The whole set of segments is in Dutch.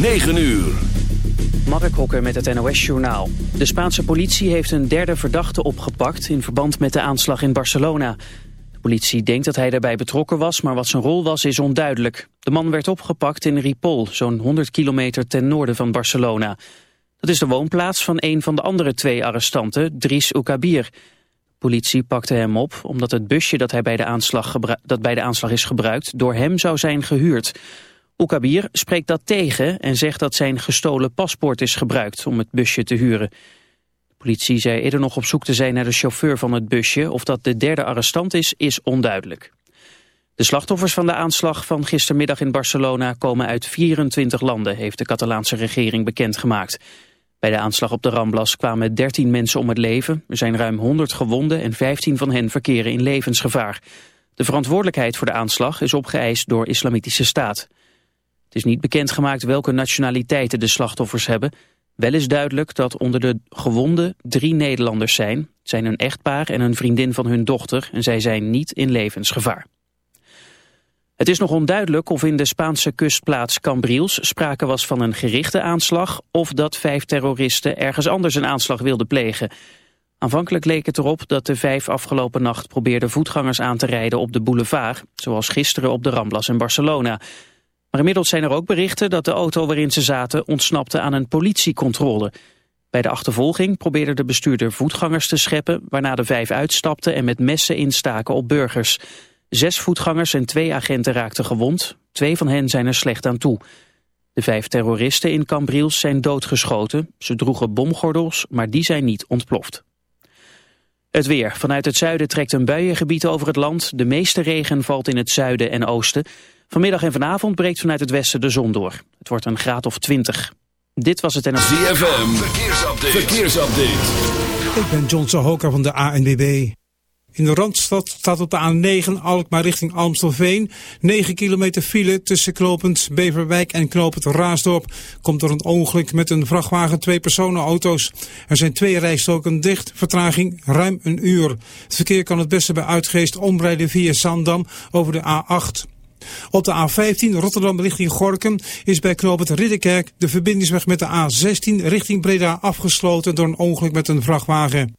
9 uur. Mark Hokker met het NOS-journaal. De Spaanse politie heeft een derde verdachte opgepakt... in verband met de aanslag in Barcelona. De politie denkt dat hij daarbij betrokken was... maar wat zijn rol was, is onduidelijk. De man werd opgepakt in Ripoll, zo'n 100 kilometer ten noorden van Barcelona. Dat is de woonplaats van een van de andere twee arrestanten, Dries Oukabir. Politie pakte hem op omdat het busje dat, hij bij de aanslag dat bij de aanslag is gebruikt... door hem zou zijn gehuurd... Oekabir spreekt dat tegen en zegt dat zijn gestolen paspoort is gebruikt om het busje te huren. De politie zei eerder nog op zoek te zijn naar de chauffeur van het busje. Of dat de derde arrestant is, is onduidelijk. De slachtoffers van de aanslag van gistermiddag in Barcelona komen uit 24 landen, heeft de Catalaanse regering bekendgemaakt. Bij de aanslag op de Ramblas kwamen 13 mensen om het leven. Er zijn ruim 100 gewonden en 15 van hen verkeren in levensgevaar. De verantwoordelijkheid voor de aanslag is opgeëist door Islamitische Staat. Is niet bekendgemaakt welke nationaliteiten de slachtoffers hebben. Wel is duidelijk dat onder de gewonden drie Nederlanders zijn. Het zijn een echtpaar en een vriendin van hun dochter en zij zijn niet in levensgevaar. Het is nog onduidelijk of in de Spaanse kustplaats Cambriels sprake was van een gerichte aanslag of dat vijf terroristen ergens anders een aanslag wilden plegen. Aanvankelijk leek het erop dat de vijf afgelopen nacht probeerden voetgangers aan te rijden op de boulevard, zoals gisteren op de Ramblas in Barcelona. Maar inmiddels zijn er ook berichten dat de auto waarin ze zaten ontsnapte aan een politiecontrole. Bij de achtervolging probeerde de bestuurder voetgangers te scheppen, waarna de vijf uitstapten en met messen instaken op burgers. Zes voetgangers en twee agenten raakten gewond. Twee van hen zijn er slecht aan toe. De vijf terroristen in Cambriels zijn doodgeschoten. Ze droegen bomgordels, maar die zijn niet ontploft. Het weer. Vanuit het zuiden trekt een buiengebied over het land. De meeste regen valt in het zuiden en oosten. Vanmiddag en vanavond breekt vanuit het westen de zon door. Het wordt een graad of 20. Dit was het en... ZFM, verkeersupdate. verkeersupdate. Ik ben John Sahoka van de ANWB. In de Randstad staat op de A9 Alkmaar richting Amstelveen. 9 kilometer file tussen knopend Beverwijk en knopend Raasdorp. Komt er een ongeluk met een vrachtwagen twee personenauto's. Er zijn twee rijstroken dicht, vertraging ruim een uur. Het verkeer kan het beste bij Uitgeest omrijden via Zandam over de A8. Op de A15 Rotterdam richting Gorkum is bij knooppunt Ridderkerk de verbindingsweg met de A16 richting Breda afgesloten door een ongeluk met een vrachtwagen.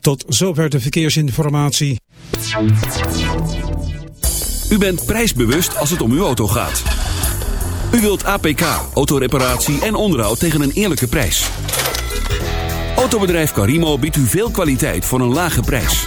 Tot zover de verkeersinformatie. U bent prijsbewust als het om uw auto gaat. U wilt APK, autoreparatie en onderhoud tegen een eerlijke prijs. Autobedrijf Carimo biedt u veel kwaliteit voor een lage prijs.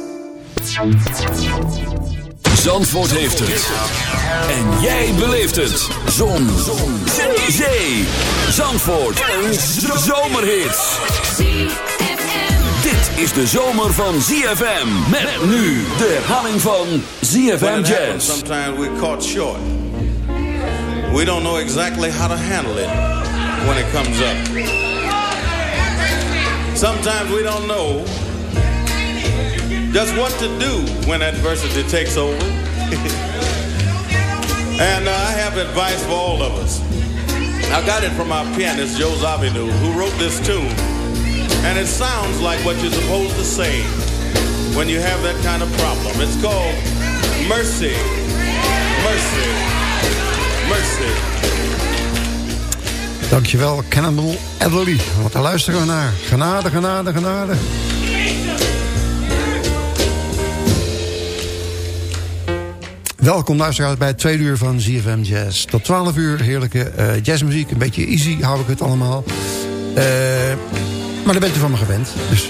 Zandvoort heeft het. En jij beleeft het. Zon. Zon. Zee. Zandvoort. Een zomerhit. Dit is de zomer van ZFM. Met nu de herhaling van ZFM Jazz. Sometimes we're caught short. We don't know exactly how to handle it when it comes up. Sometimes we don't know just what to do when adversity takes over. and uh, I have advice for all of us. I got it from our pianist, Joe Zavinu, who wrote this tune. And it sounds like what you're supposed to say when you have that kind of problem. It's called mercy, mercy, mercy. Dankjewel, Cannibal Adderley. Want daar luisteren we naar. Genade, genade, genade. Welkom luisteraars bij het tweede uur van ZFM Jazz. Tot 12 uur heerlijke uh, jazzmuziek. Een beetje easy hou ik het allemaal. Uh, maar daar bent u van me gewend. Dus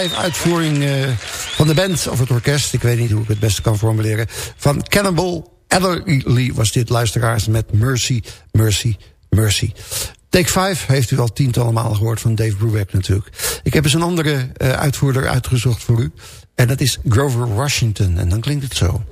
live uitvoering uh, van de band of het orkest. Ik weet niet hoe ik het beste kan formuleren. Van Cannibal Adderley was dit luisteraars met Mercy, Mercy, Mercy. Take 5 heeft u al tientallen malen gehoord van Dave Brubeck natuurlijk. Ik heb eens een andere uh, uitvoerder uitgezocht voor u. En dat is Grover Washington. En dan klinkt het zo.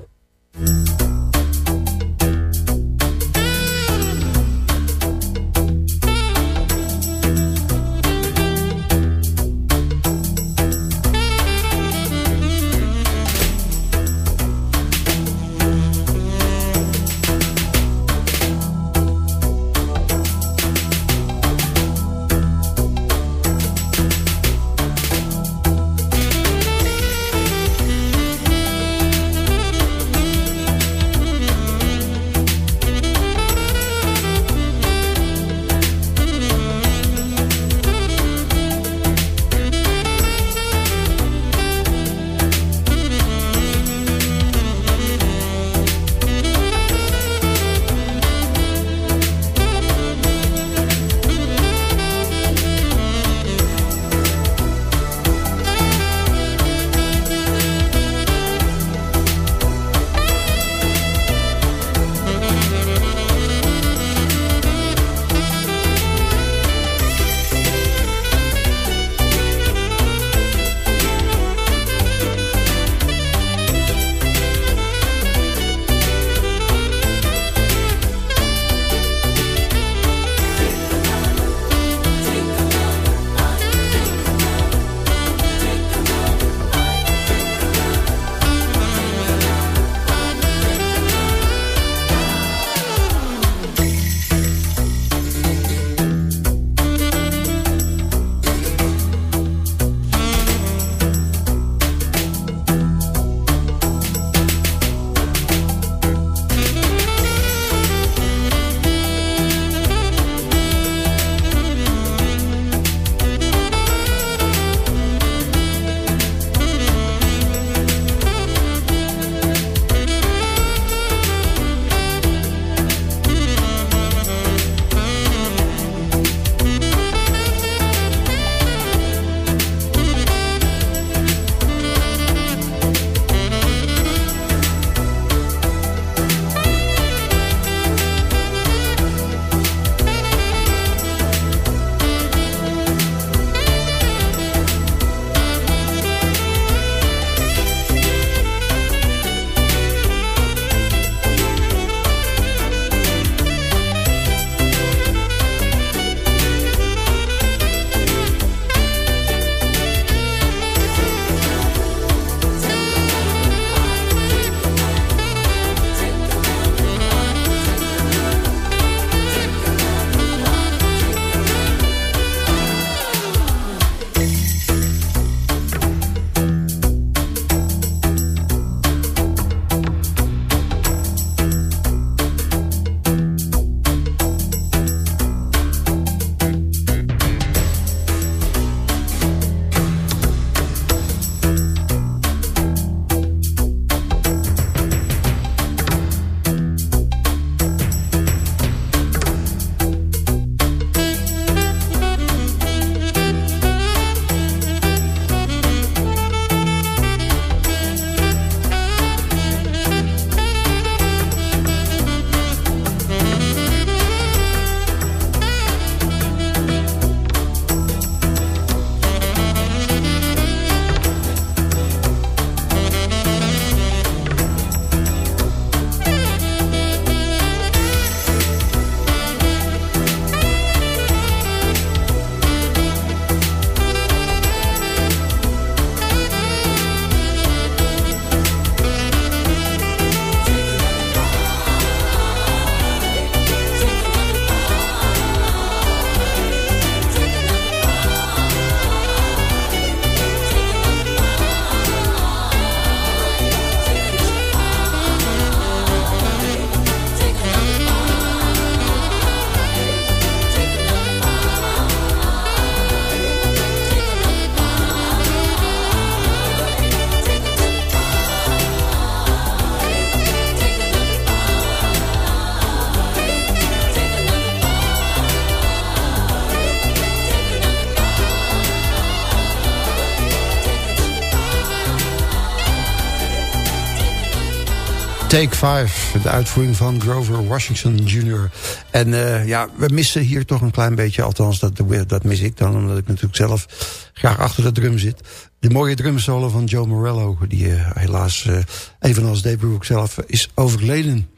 Take 5, de uitvoering van Grover Washington Jr. En uh, ja, we missen hier toch een klein beetje, althans dat, dat mis ik dan... omdat ik natuurlijk zelf graag achter de drum zit. De mooie drumsolo van Joe Morello, die uh, helaas, uh, evenals Dave Brooke zelf, is overleden.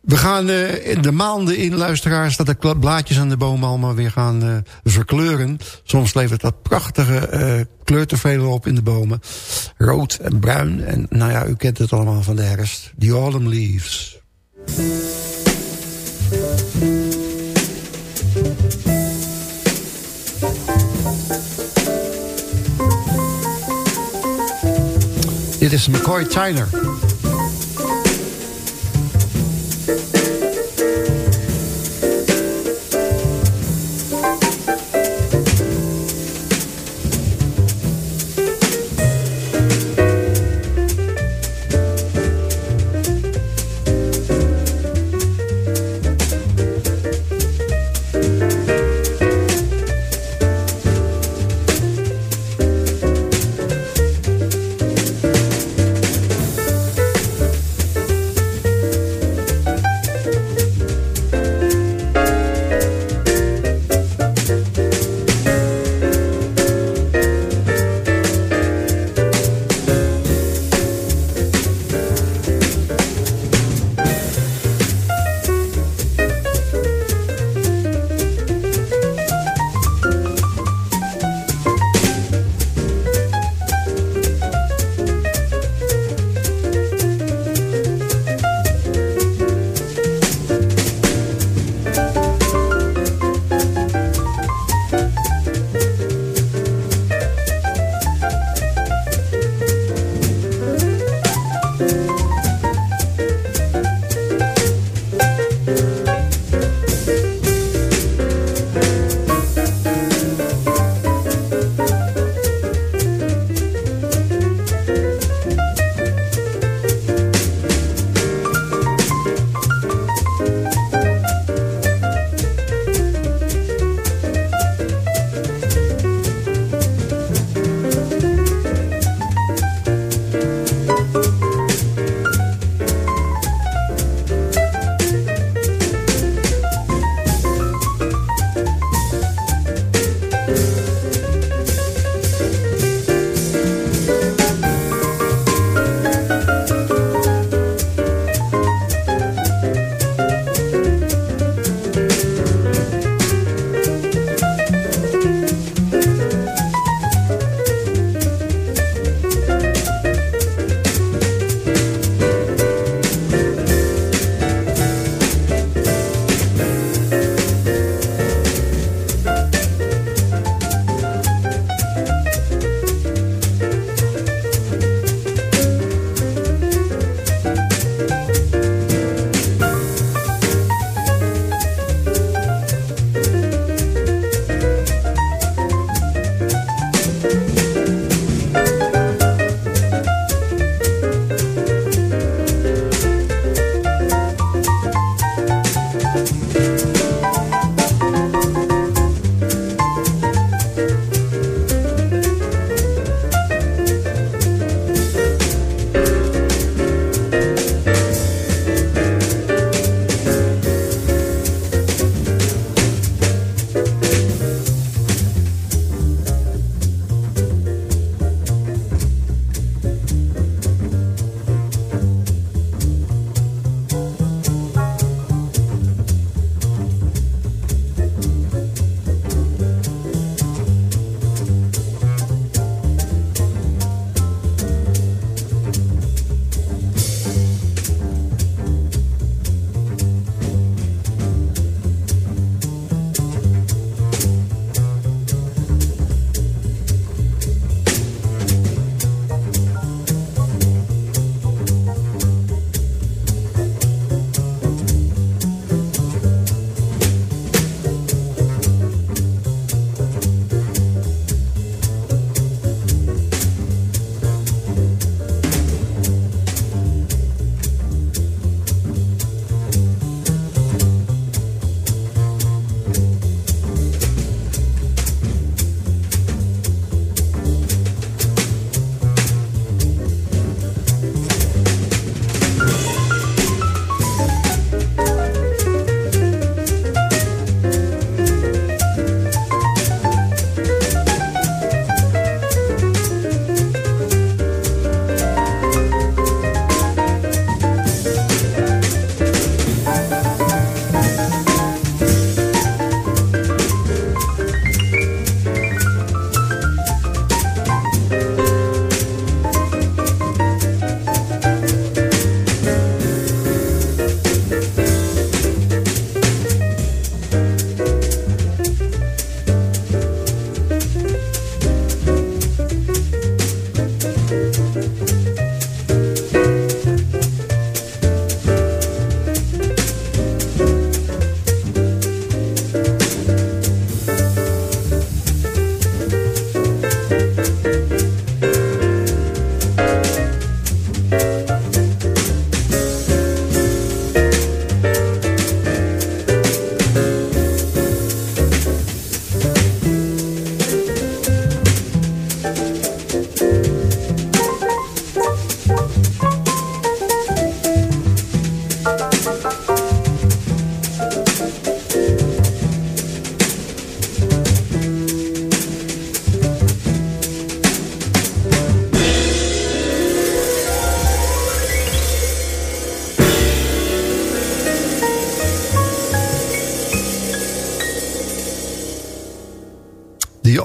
We gaan in de maanden in, luisteraars, dat de blaadjes aan de bomen allemaal weer gaan uh, verkleuren. Soms levert dat prachtige uh, op in de bomen. Rood en bruin. En nou ja, u kent het allemaal van de herfst. The Autumn Leaves. Dit is McCoy Tyner.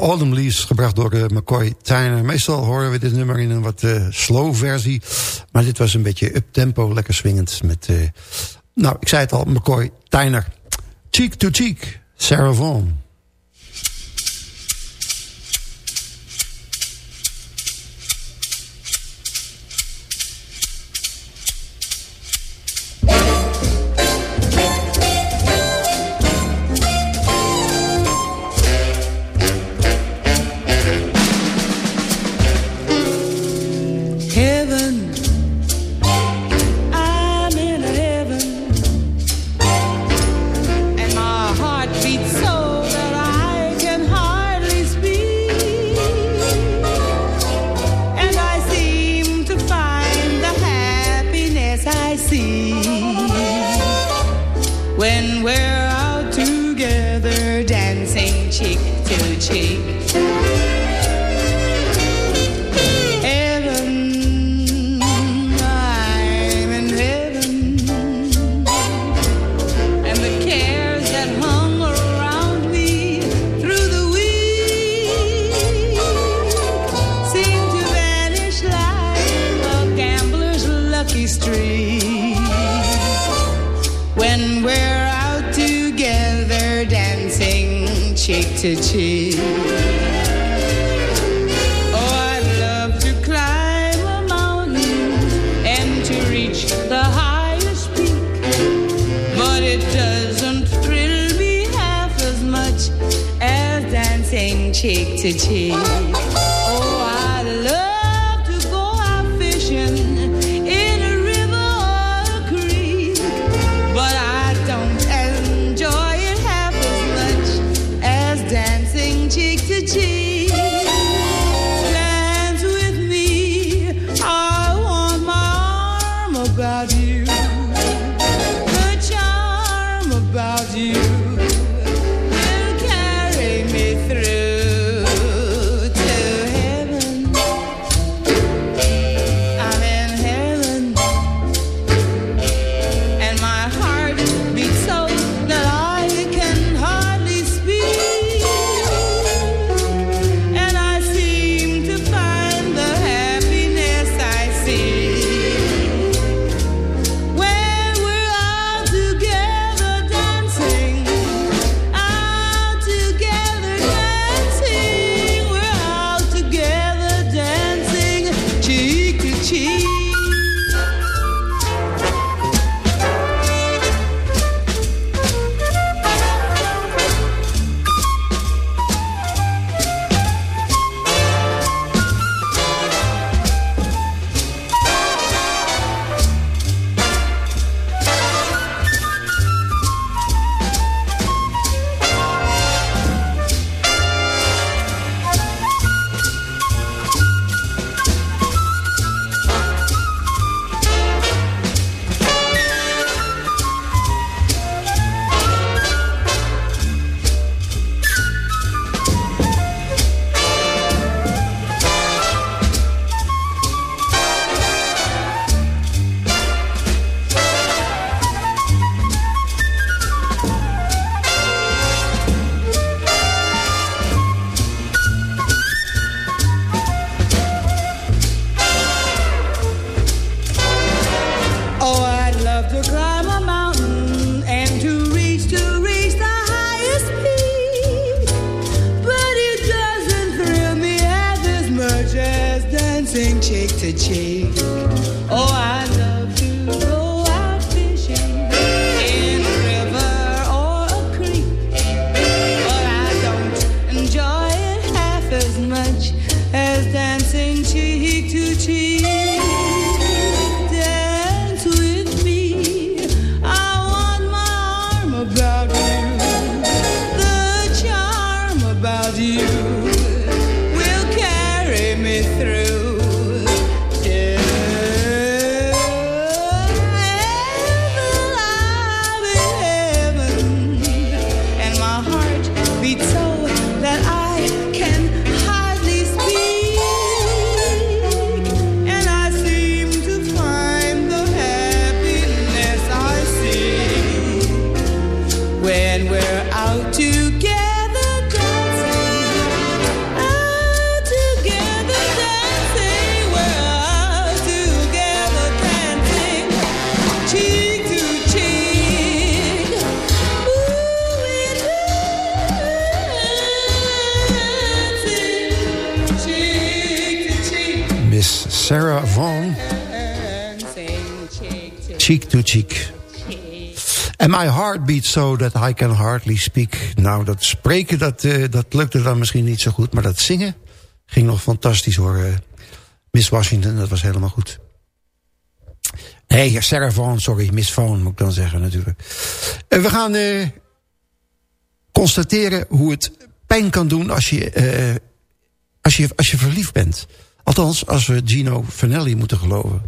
Autumn Leaves, gebracht door uh, McCoy Tyner. Meestal horen we dit nummer in een wat uh, slow versie. Maar dit was een beetje up-tempo, lekker swingend. Met, uh, nou, ik zei het al, McCoy Tyner. Cheek to Cheek, Sarah Vaughan. Çiçek çiçek to change. Cheek. And my heart beats so that I can hardly speak. Nou, dat spreken, dat, uh, dat lukte dan misschien niet zo goed. Maar dat zingen ging nog fantastisch hoor. Uh, Miss Washington, dat was helemaal goed. Nee, Sarah Vaughan, sorry. Miss Vaughan moet ik dan zeggen natuurlijk. Uh, we gaan constateren hoe het pijn kan doen als je, als je, als je verliefd bent. Althans, als we Gino Vanelli moeten geloven.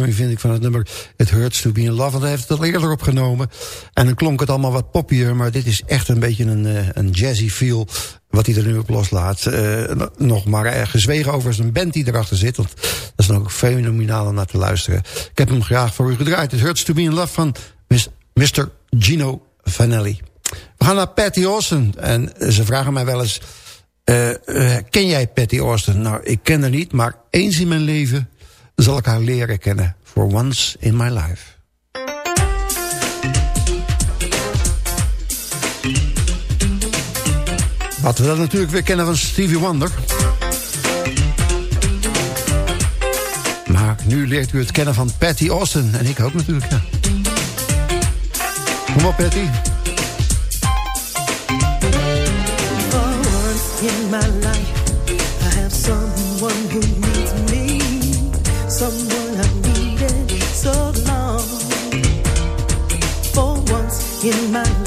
Uitvoering vind ik van het nummer It Hurts To Be In Love. Want hij heeft het al eerder opgenomen. En dan klonk het allemaal wat poppier. Maar dit is echt een beetje een, uh, een jazzy feel wat hij er nu op loslaat. Uh, nog maar uh, gezwegen over zijn band die erachter zit. Want dat is dan ook fenomenaal om naar te luisteren. Ik heb hem graag voor u gedraaid. It Hurts To Be In Love van Mr. Gino Vanelli. We gaan naar Patty Austin. En ze vragen mij wel eens... Uh, ken jij Patty Austin? Nou, ik ken haar niet, maar eens in mijn leven zal ik haar leren kennen. For once in my life. Wat we dan natuurlijk weer kennen van Stevie Wonder. Maar nu leert u het kennen van Patty Austin. En ik ook natuurlijk, ja. Kom op, Patty. in my life. I have someone who needs me, someone I've needed so long. For once in my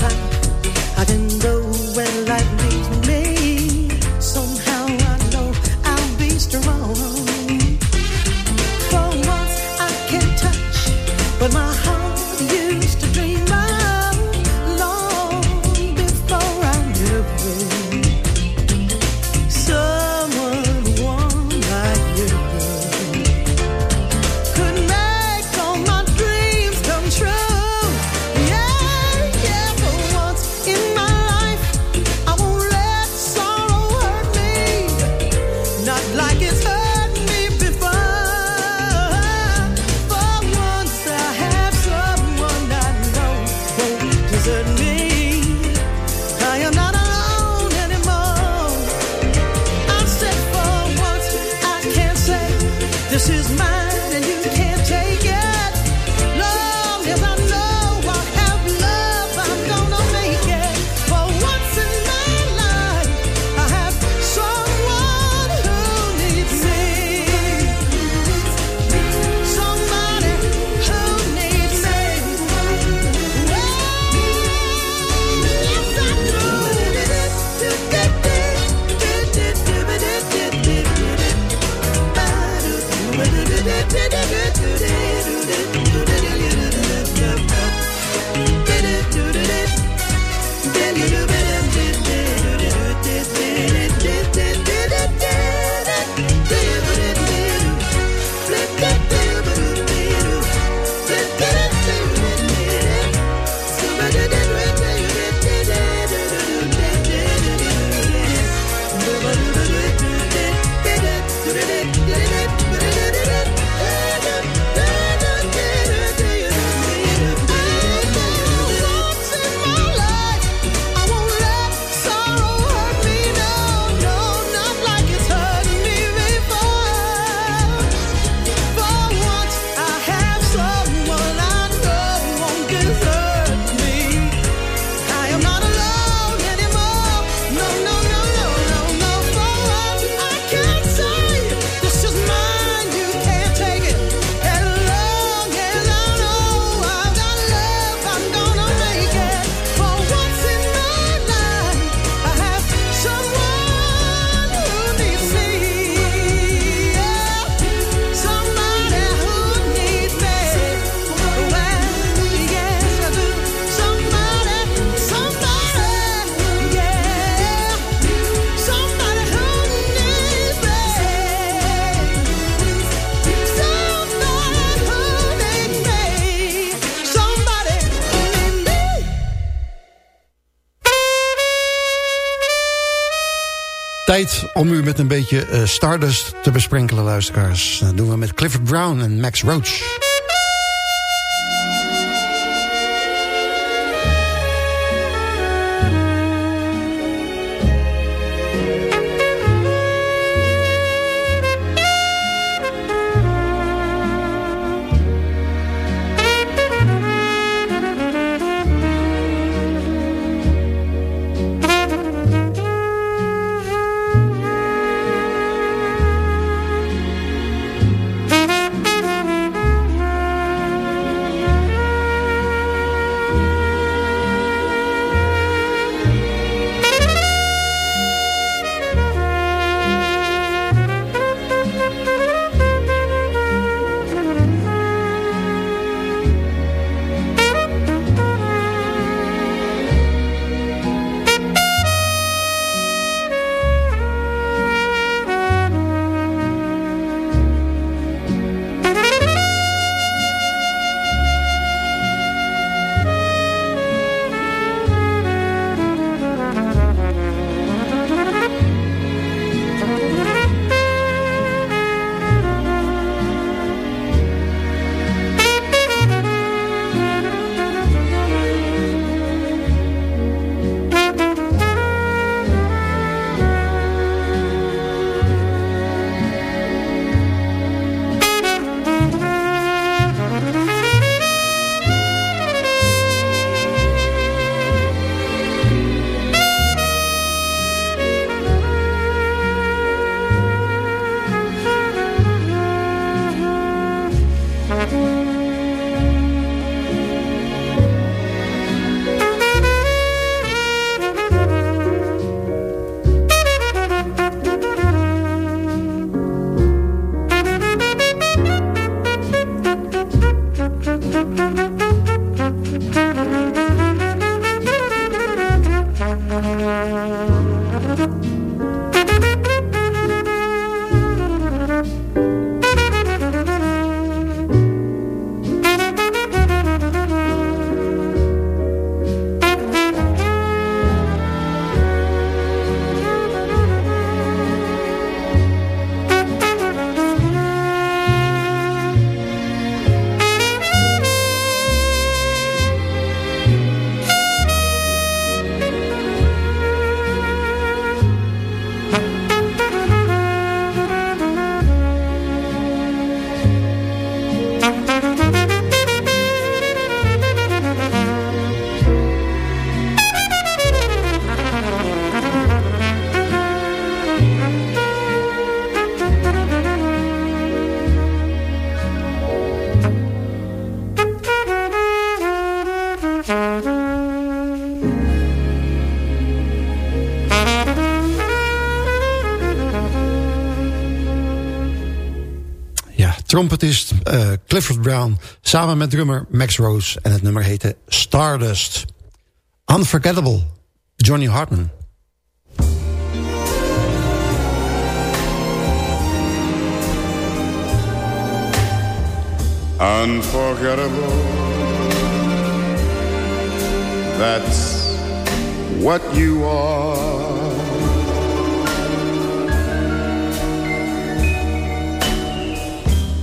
Tijd om u met een beetje uh, Stardust te besprenkelen, luisteraars. Dat doen we met Clifford Brown en Max Roach. Trompetist eh, Clifford Brown... samen met drummer Max Rose. En het nummer heette Stardust. Unforgettable, Johnny Hartman. Unforgettable. That's what you are.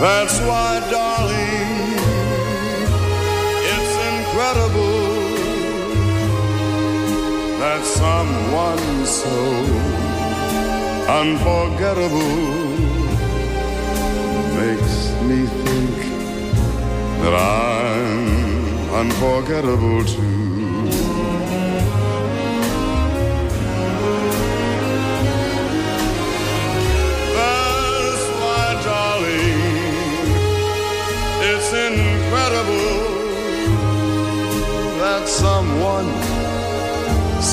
That's why, darling, it's incredible that someone so unforgettable makes me think that I'm unforgettable too.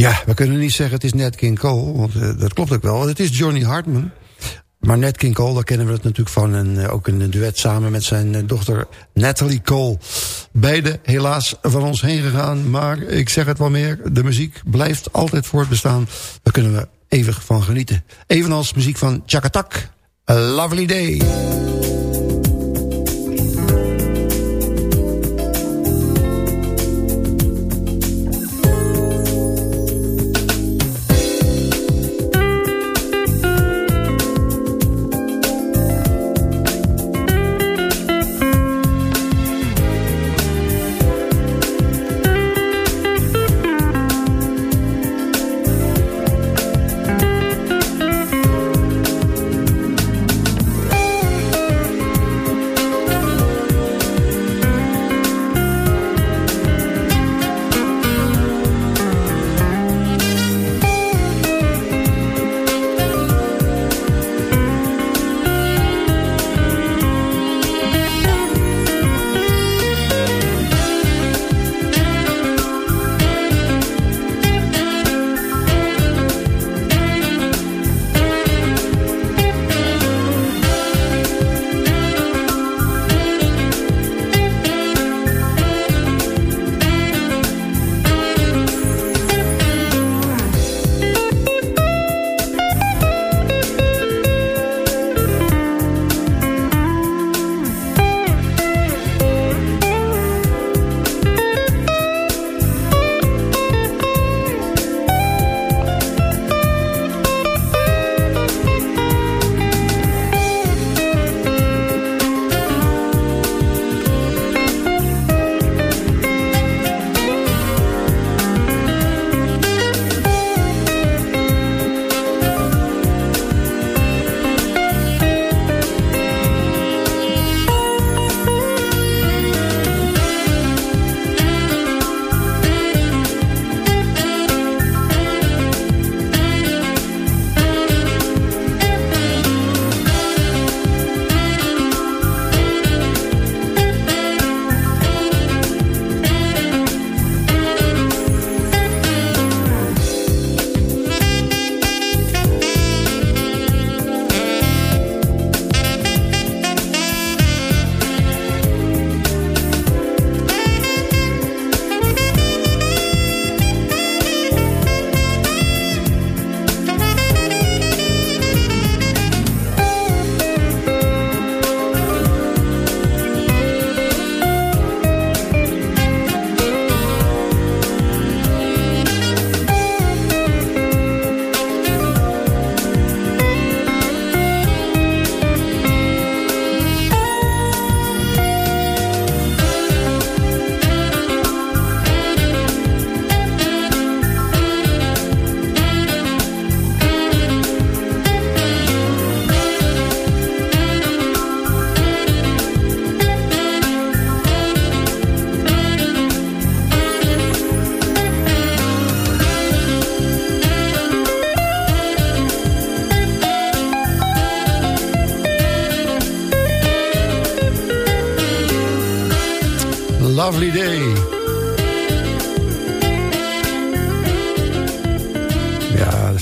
Ja, we kunnen niet zeggen het is Nat King Cole, want eh, dat klopt ook wel. Het is Johnny Hartman. Maar Nat King Cole, daar kennen we het natuurlijk van. En eh, ook een duet samen met zijn eh, dochter Natalie Cole. Beide helaas van ons heen gegaan. Maar ik zeg het wel meer, de muziek blijft altijd voortbestaan. Daar kunnen we eeuwig van genieten. Evenals muziek van Chakatak. A lovely day.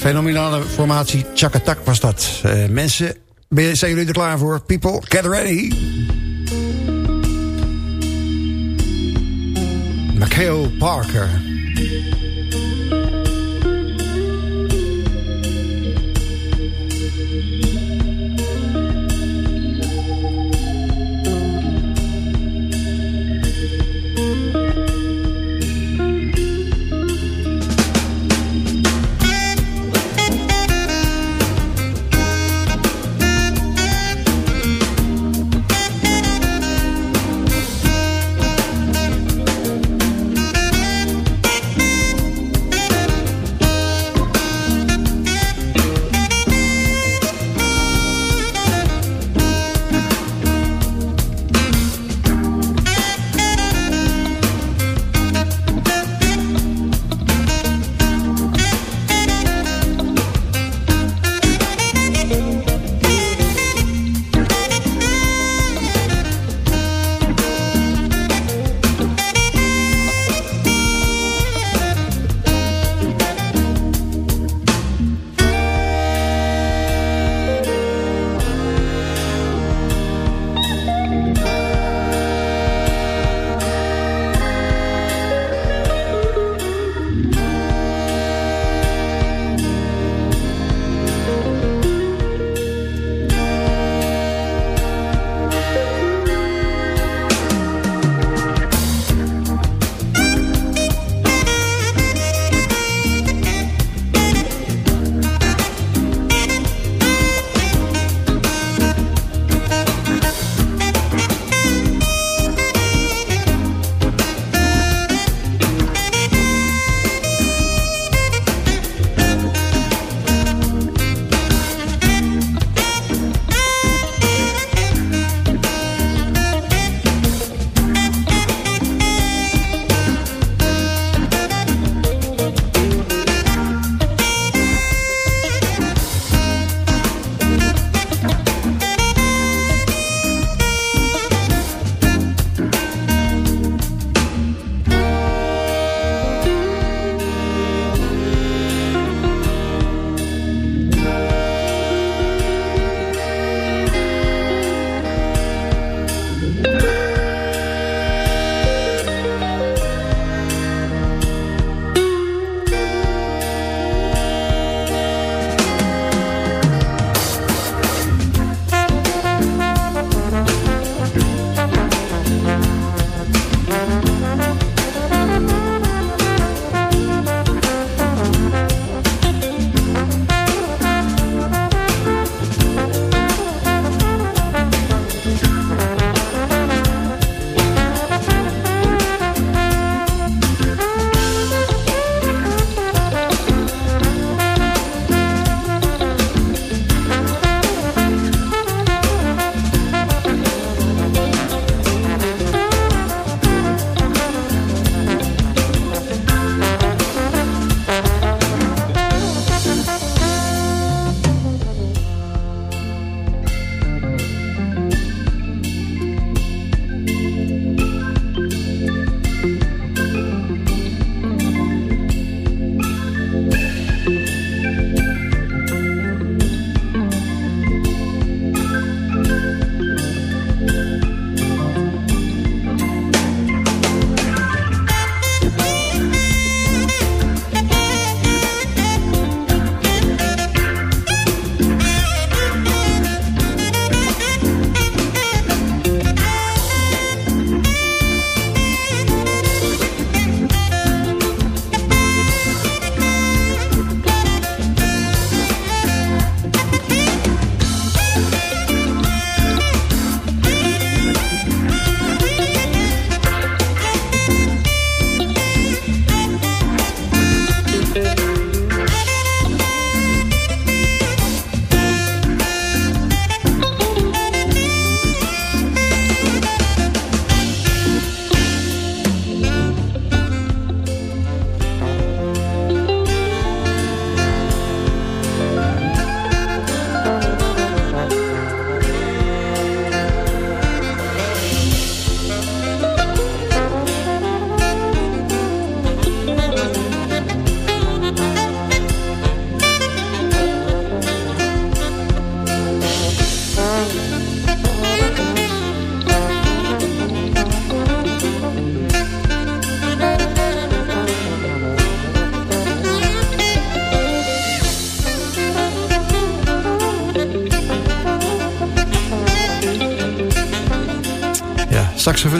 Fenomenale formatie Chakatak was dat. Uh, mensen, zijn jullie er klaar voor? People, get ready. Mikhail Parker.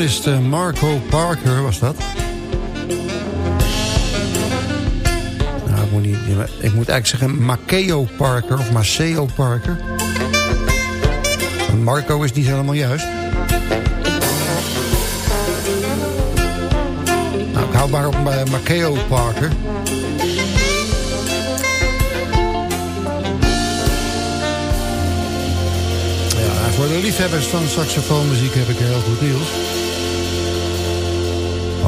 Saxofonist eh, Marco Parker was dat. Nou, ik moet, eigenlijk zeggen Maceo Parker of Maceo Parker. Marco is niet helemaal juist. Nou, ik hou maar op bij Maceo Parker. Voor de liefhebbers van saxofoonmuziek heb ik heel goed nieuws.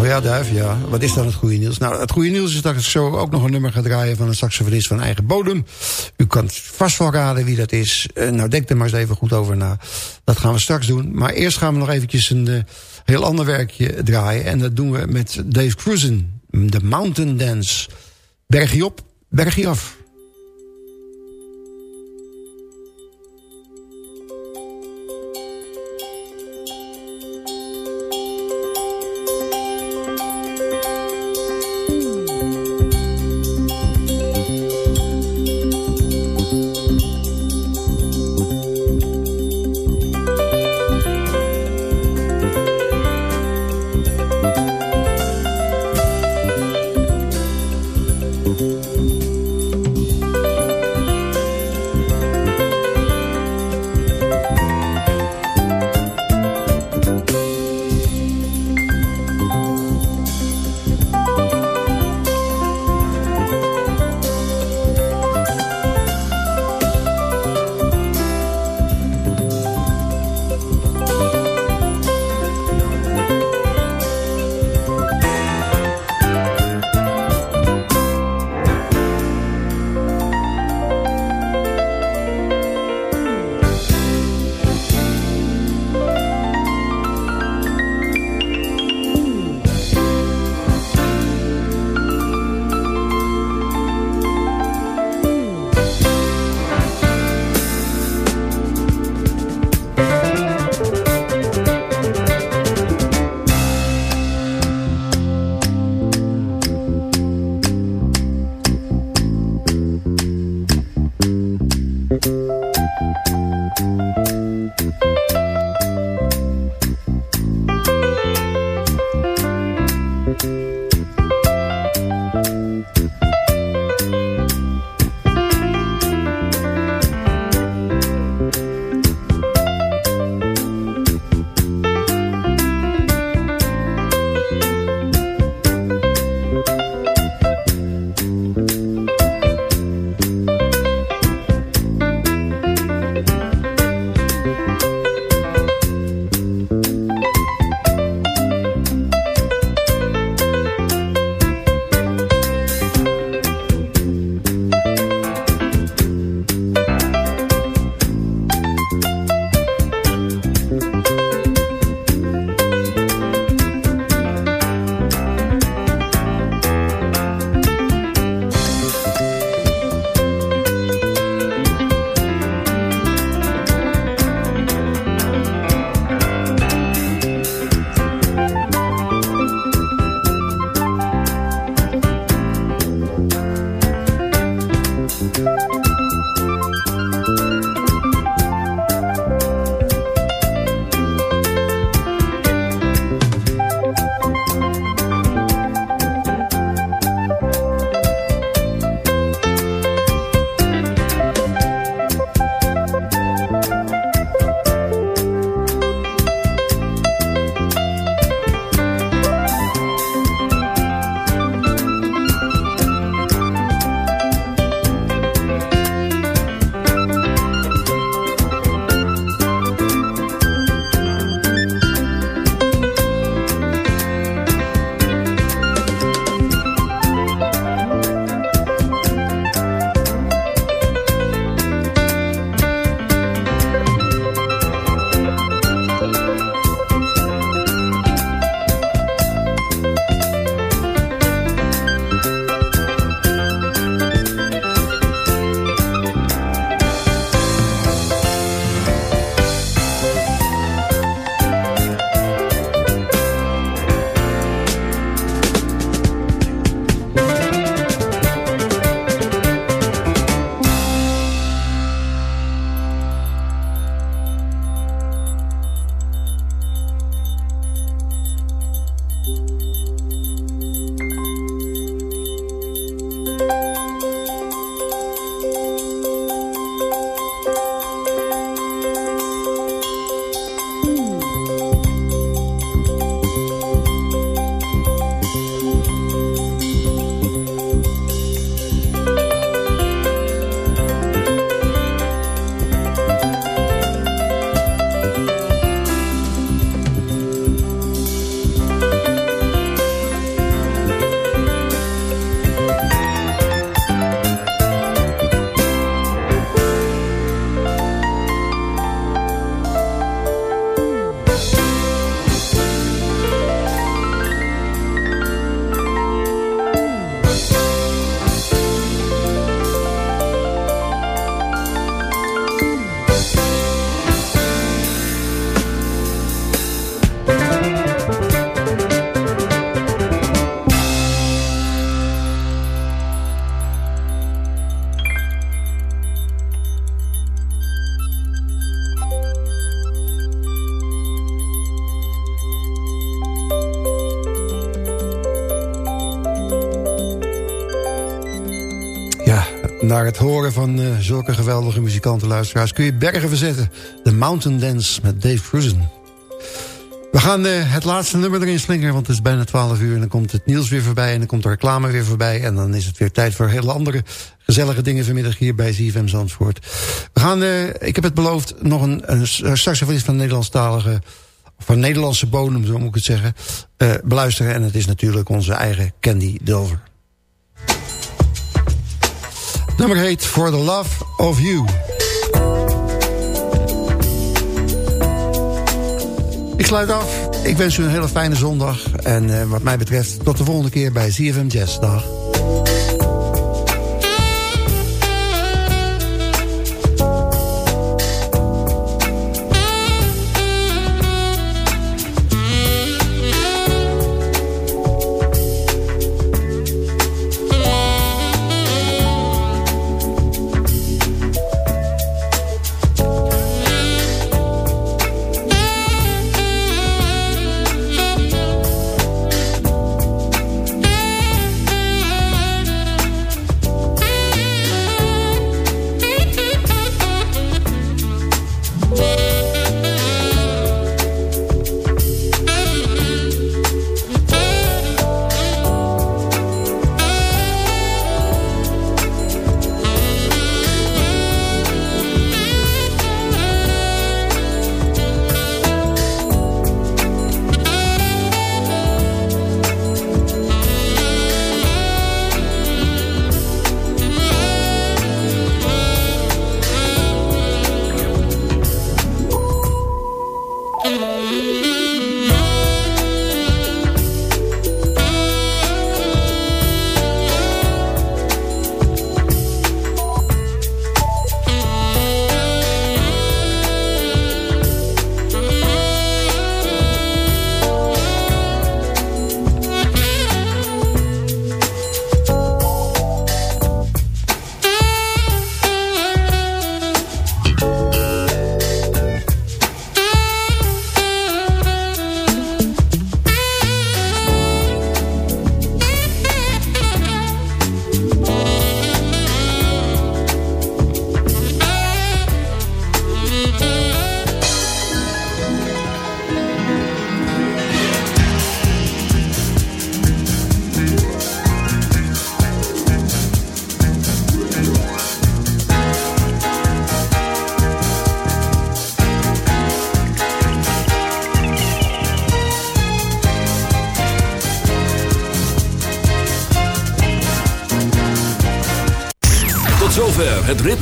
Oh ja, Duif, ja. Wat is dan het goede nieuws? Nou, het goede nieuws is dat ik zo ook nog een nummer ga draaien... van een saxofonist van eigen bodem. U kan vast wel raden wie dat is. Uh, nou, denk er maar eens even goed over na. Dat gaan we straks doen. Maar eerst gaan we nog eventjes een uh, heel ander werkje draaien. En dat doen we met Dave Cruisen. De Mountain Dance. Bergje op, bergje af. Het horen van uh, zulke geweldige muzikantenluisteraars... kun je bergen verzetten. The Mountain Dance met Dave Cruzen. We gaan uh, het laatste nummer erin slingeren, want het is bijna 12 uur... en dan komt het nieuws weer voorbij en dan komt de reclame weer voorbij... en dan is het weer tijd voor hele andere gezellige dingen vanmiddag hier bij ZFM Zandvoort. We gaan, uh, ik heb het beloofd, nog een, een saxofonist van Nederlandstalige... van Nederlandse bodem, zo moet ik het zeggen, beluisteren. En het is natuurlijk onze eigen Candy Dulver. Nummer heet For the Love of You. Ik sluit af. Ik wens u een hele fijne zondag. En uh, wat mij betreft tot de volgende keer bij ZFM Jazz. Dag.